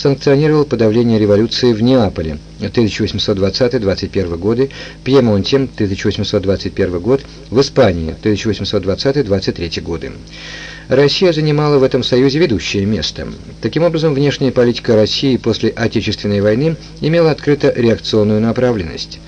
санкционировал подавление революции в Неаполе. 1820-21 годы, Пьемонте 1821 год, в Испании 1820-23 годы. Россия занимала в этом союзе ведущее место. Таким образом, внешняя политика России после Отечественной войны имела открыто реакционную направленность.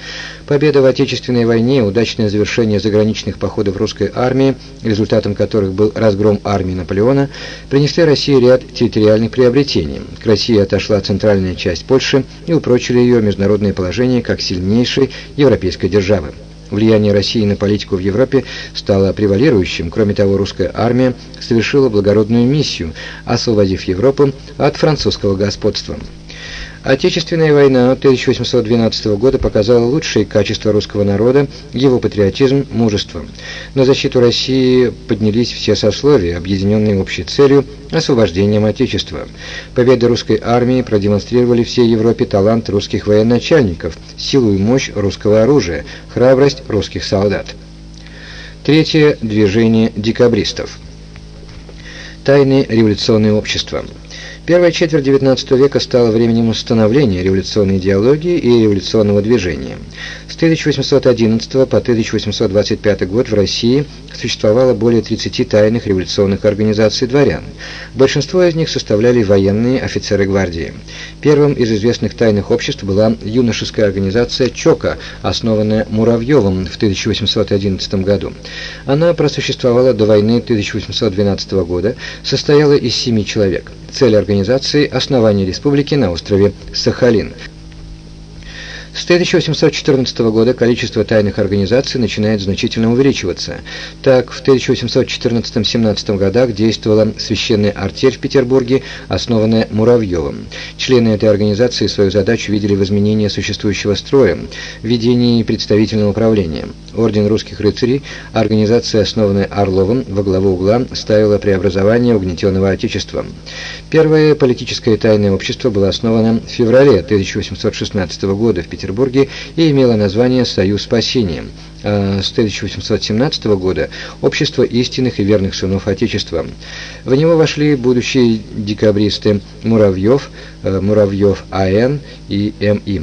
Победа в Отечественной войне, удачное завершение заграничных походов русской армии, результатом которых был разгром армии Наполеона, принесли России ряд территориальных приобретений. К России отошла центральная часть Польши и упрочили ее международное положение как сильнейшей европейской державы. Влияние России на политику в Европе стало превалирующим. Кроме того, русская армия совершила благородную миссию, освободив Европу от французского господства. Отечественная война 1812 года показала лучшие качества русского народа, его патриотизм, мужество. На защиту России поднялись все сословия, объединенные общей целью – освобождением Отечества. Победы русской армии продемонстрировали всей Европе талант русских военачальников, силу и мощь русского оружия, храбрость русских солдат. Третье – движение декабристов. Тайные революционные общества – Первая четверть XIX века стала временем установления революционной идеологии и революционного движения. С 1811 по 1825 год в России существовало более 30 тайных революционных организаций дворян. Большинство из них составляли военные офицеры гвардии. Первым из известных тайных обществ была юношеская организация ЧОКа, основанная Муравьевым в 1811 году. Она просуществовала до войны 1812 года, состояла из семи человек. Цель организации – основание республики на острове Сахалин – с 1814 года количество тайных организаций начинает значительно увеличиваться. Так, в 1814-17 годах действовала священная артель в Петербурге, основанная Муравьевым. Члены этой организации свою задачу видели в изменении существующего строя, в ведении представительного управления. Орден русских рыцарей, организация, основанная Орловым, во главу угла ставила преобразование угнетенного Отечества. Первое политическое тайное общество было основано в феврале 1816 года в Петербурге и имела название «Союз спасения». А с 1817 года «Общество истинных и верных сынов Отечества». В него вошли будущие декабристы Муравьев, э, Муравьев А.Н. и М.И.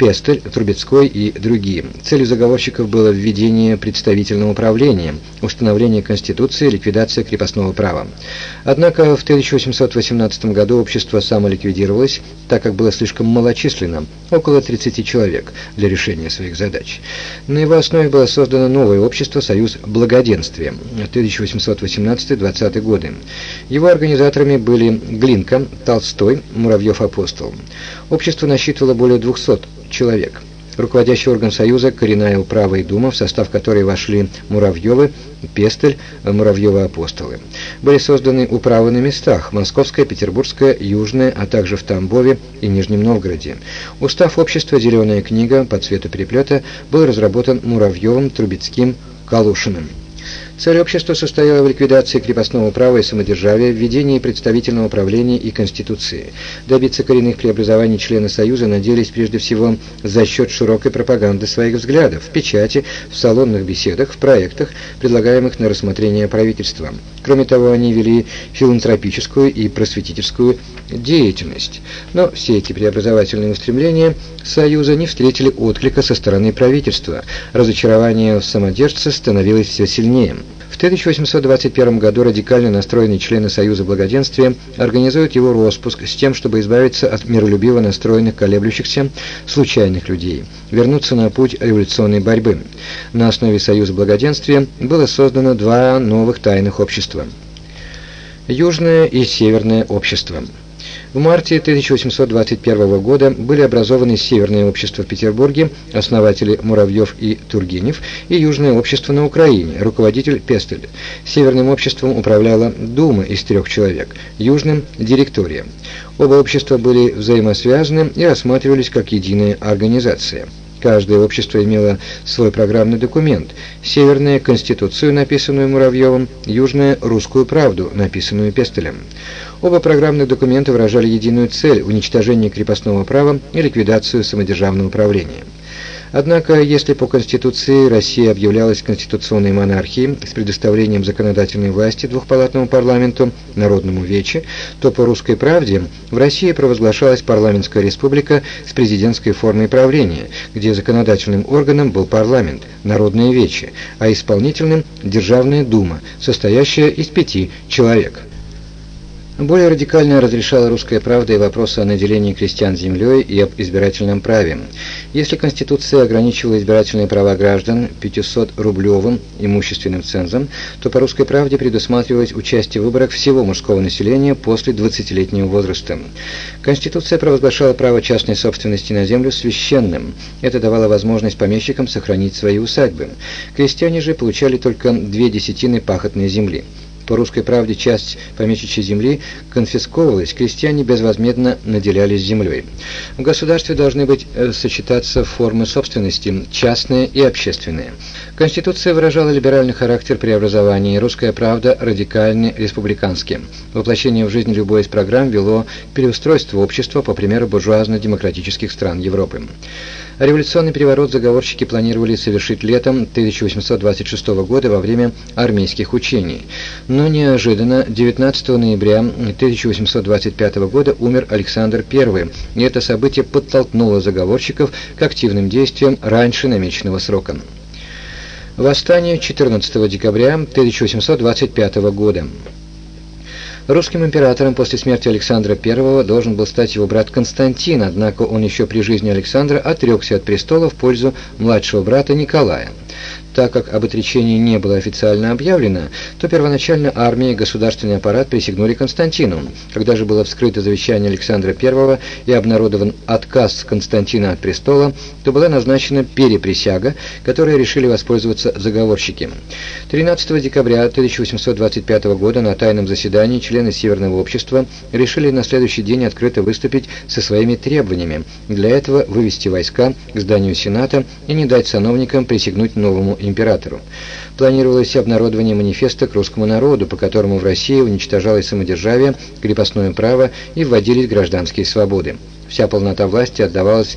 Пестель, Трубецкой и другие. Целью заговорщиков было введение представительного управления, установление Конституции, ликвидация крепостного права. Однако в 1818 году общество самоликвидировалось, так как было слишком малочисленно, около 30 человек, для решения своих задач. На его основе было создано новое общество «Союз благоденствия» 1818-20 годы. Его организаторами были Глинка, Толстой, Муравьев-Апостол. Общество насчитывало более 200 человек. Руководящий орган Союза – коренная управа и дума, в состав которой вошли Муравьевы, Пестель, Муравьевы-апостолы. Были созданы управы на местах – Московская, Петербургская, Южная, а также в Тамбове и Нижнем Новгороде. Устав общества «Зеленая книга» по цвету переплета был разработан Муравьевым, Трубецким, Калушиным. Цель общества состояла в ликвидации крепостного права и самодержавия, введении представительного управления и конституции. Добиться коренных преобразований члены Союза надеялись прежде всего за счет широкой пропаганды своих взглядов, в печати, в салонных беседах, в проектах, предлагаемых на рассмотрение правительства. Кроме того, они вели филантропическую и просветительскую деятельность. Но все эти преобразовательные устремления Союза не встретили отклика со стороны правительства. Разочарование в самодержце становилось все сильнее. В 1821 году радикально настроенные члены Союза Благоденствия организуют его распуск с тем, чтобы избавиться от миролюбиво настроенных колеблющихся случайных людей, вернуться на путь революционной борьбы. На основе Союза Благоденствия было создано два новых тайных общества. Южное и Северное общество. В марте 1821 года были образованы Северное общество в Петербурге, основатели Муравьев и Тургенев, и Южное общество на Украине, руководитель Пестель. Северным обществом управляла Дума из трех человек, Южным – директория. Оба общества были взаимосвязаны и рассматривались как единая организация. Каждое общество имело свой программный документ. Северное – Конституцию, написанную Муравьевым, Южное – Русскую правду, написанную Пестелем. Оба программных документа выражали единую цель – уничтожение крепостного права и ликвидацию самодержавного управления. Однако, если по Конституции Россия объявлялась конституционной монархией с предоставлением законодательной власти двухпалатному парламенту, народному вече, то по русской правде в России провозглашалась парламентская республика с президентской формой правления, где законодательным органом был парламент, народное вече, а исполнительным – Державная дума, состоящая из пяти человек. Более радикально разрешала русская правда и вопросы о наделении крестьян землей и об избирательном праве. Если Конституция ограничивала избирательные права граждан 500-рублевым имущественным цензом, то по русской правде предусматривалось участие в выборах всего мужского населения после 20-летнего возраста. Конституция провозглашала право частной собственности на землю священным. Это давало возможность помещикам сохранить свои усадьбы. Крестьяне же получали только две десятины пахотной земли. По русской правде часть помещичьей земли конфисковывалась, крестьяне безвозмездно наделялись землей. В государстве должны быть э, сочетаться формы собственности, частные и общественные. Конституция выражала либеральный характер преобразования, русская правда радикальный, республиканский. Воплощение в жизнь любой из программ вело к переустройству общества по примеру буржуазно-демократических стран Европы. Революционный переворот заговорщики планировали совершить летом 1826 года во время армейских учений. Но неожиданно 19 ноября 1825 года умер Александр I, и это событие подтолкнуло заговорщиков к активным действиям раньше намеченного срока. Восстание 14 декабря 1825 года. Русским императором после смерти Александра I должен был стать его брат Константин, однако он еще при жизни Александра отрекся от престола в пользу младшего брата Николая. Так как об отречении не было официально объявлено, то первоначально армия и государственный аппарат присягнули Константину. Когда же было вскрыто завещание Александра I и обнародован отказ Константина от престола, то была назначена переприсяга, которой решили воспользоваться заговорщики. 13 декабря 1825 года на тайном заседании члены Северного общества решили на следующий день открыто выступить со своими требованиями. Для этого вывести войска к зданию Сената и не дать сановникам присягнуть новому императору. Планировалось обнародование манифеста к русскому народу, по которому в России уничтожалось самодержавие, крепостное право и вводились гражданские свободы. Вся полнота власти отдавалась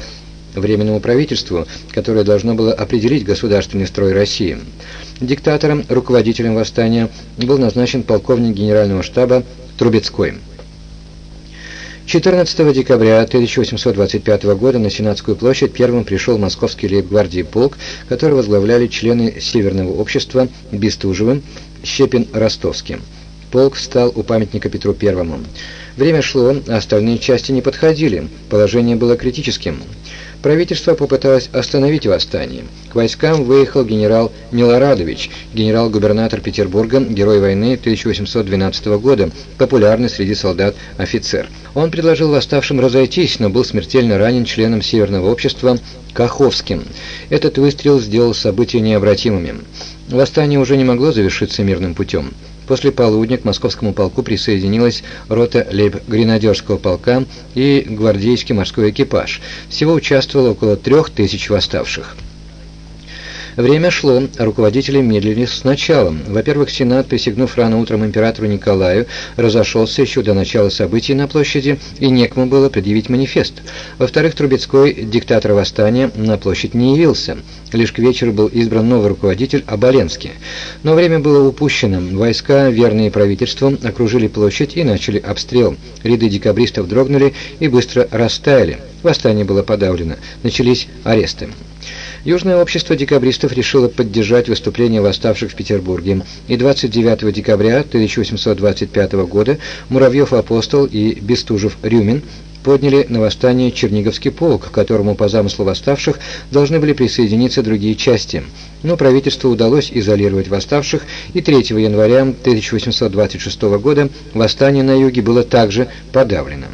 Временному правительству, которое должно было определить государственный строй России. Диктатором, руководителем восстания был назначен полковник генерального штаба Трубецкой. 14 декабря 1825 года на Сенатскую площадь первым пришел московский лейб-гвардии полк, который возглавляли члены Северного общества Бестужевым, Щепин-Ростовским. Полк встал у памятника Петру Первому. Время шло, а остальные части не подходили, положение было критическим. Правительство попыталось остановить восстание. К войскам выехал генерал Милорадович, генерал-губернатор Петербурга, герой войны 1812 года, популярный среди солдат офицер. Он предложил восставшим разойтись, но был смертельно ранен членом Северного общества Каховским. Этот выстрел сделал события необратимыми. Восстание уже не могло завершиться мирным путем. После полудня к московскому полку присоединилась рота лейб-гренадерского полка и гвардейский морской экипаж. Всего участвовало около трех тысяч восставших. Время шло, а руководители медлили с началом. Во-первых, Сенат, присягнув рано утром императору Николаю, разошелся еще до начала событий на площади, и некому было предъявить манифест. Во-вторых, Трубецкой, диктатор восстания, на площадь не явился. Лишь к вечеру был избран новый руководитель Оболенский. Но время было упущено. Войска, верные правительству, окружили площадь и начали обстрел. Ряды декабристов дрогнули и быстро растаяли. Восстание было подавлено. Начались аресты. Южное общество декабристов решило поддержать выступление восставших в Петербурге, и 29 декабря 1825 года Муравьев-Апостол и Бестужев-Рюмин подняли на восстание Черниговский полк, к которому по замыслу восставших должны были присоединиться другие части. Но правительству удалось изолировать восставших, и 3 января 1826 года восстание на юге было также подавлено.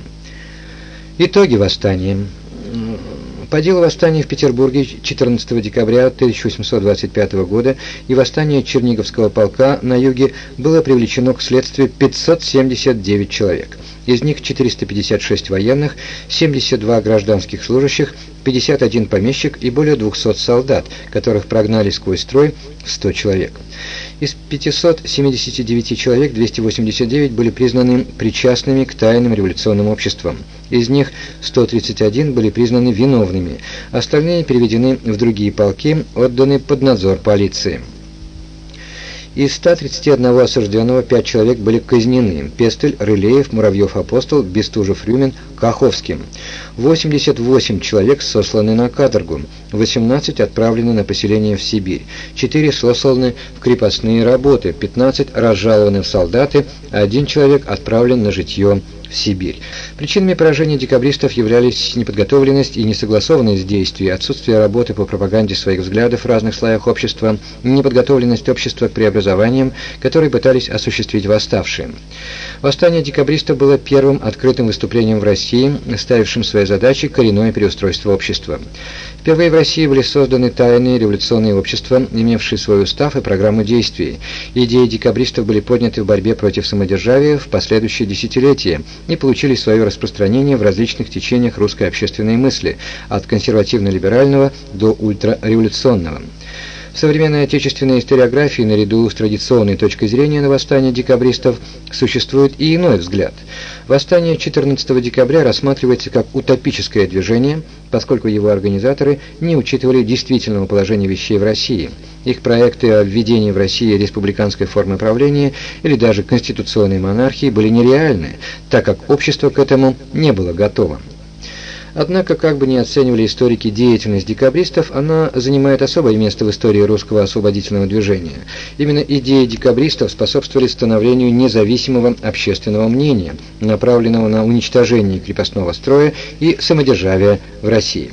Итоги восстания. По делу восстания в Петербурге 14 декабря 1825 года и восстания Черниговского полка на юге было привлечено к следствию 579 человек. Из них 456 военных, 72 гражданских служащих, 51 помещик и более 200 солдат, которых прогнали сквозь строй в 100 человек. Из 579 человек 289 были признаны причастными к тайным революционным обществам. Из них 131 были признаны виновными, остальные переведены в другие полки, отданы под надзор полиции. Из 131 осужденного 5 человек были казнены – Пестель, Рылеев, Муравьев-Апостол, Бестужев-Рюмин, Каховский. 88 человек сосланы на каторгу, 18 отправлены на поселение в Сибирь, 4 сосланы в крепостные работы, 15 разжалованы в солдаты, 1 человек отправлен на житье в Сибирь. Причинами поражения декабристов являлись неподготовленность и несогласованность действий, отсутствие работы по пропаганде своих взглядов в разных слоях общества, неподготовленность общества к преобразованиям, которые пытались осуществить восставшие. Восстание декабристов было первым открытым выступлением в России, ставившим своей задачей коренное переустройство общества. Впервые в России были созданы тайные революционные общества, имевшие свой устав и программу действий. Идеи декабристов были подняты в борьбе против самодержавия в последующие десятилетия и получили свое распространение в различных течениях русской общественной мысли, от консервативно-либерального до ультрареволюционного. Современной отечественной историографии, наряду с традиционной точкой зрения на восстание декабристов, существует и иной взгляд. Восстание 14 декабря рассматривается как утопическое движение, поскольку его организаторы не учитывали действительного положения вещей в России. Их проекты о введении в России республиканской формы правления или даже конституционной монархии были нереальны, так как общество к этому не было готово. Однако, как бы ни оценивали историки деятельность декабристов, она занимает особое место в истории русского освободительного движения. Именно идеи декабристов способствовали становлению независимого общественного мнения, направленного на уничтожение крепостного строя и самодержавия в России.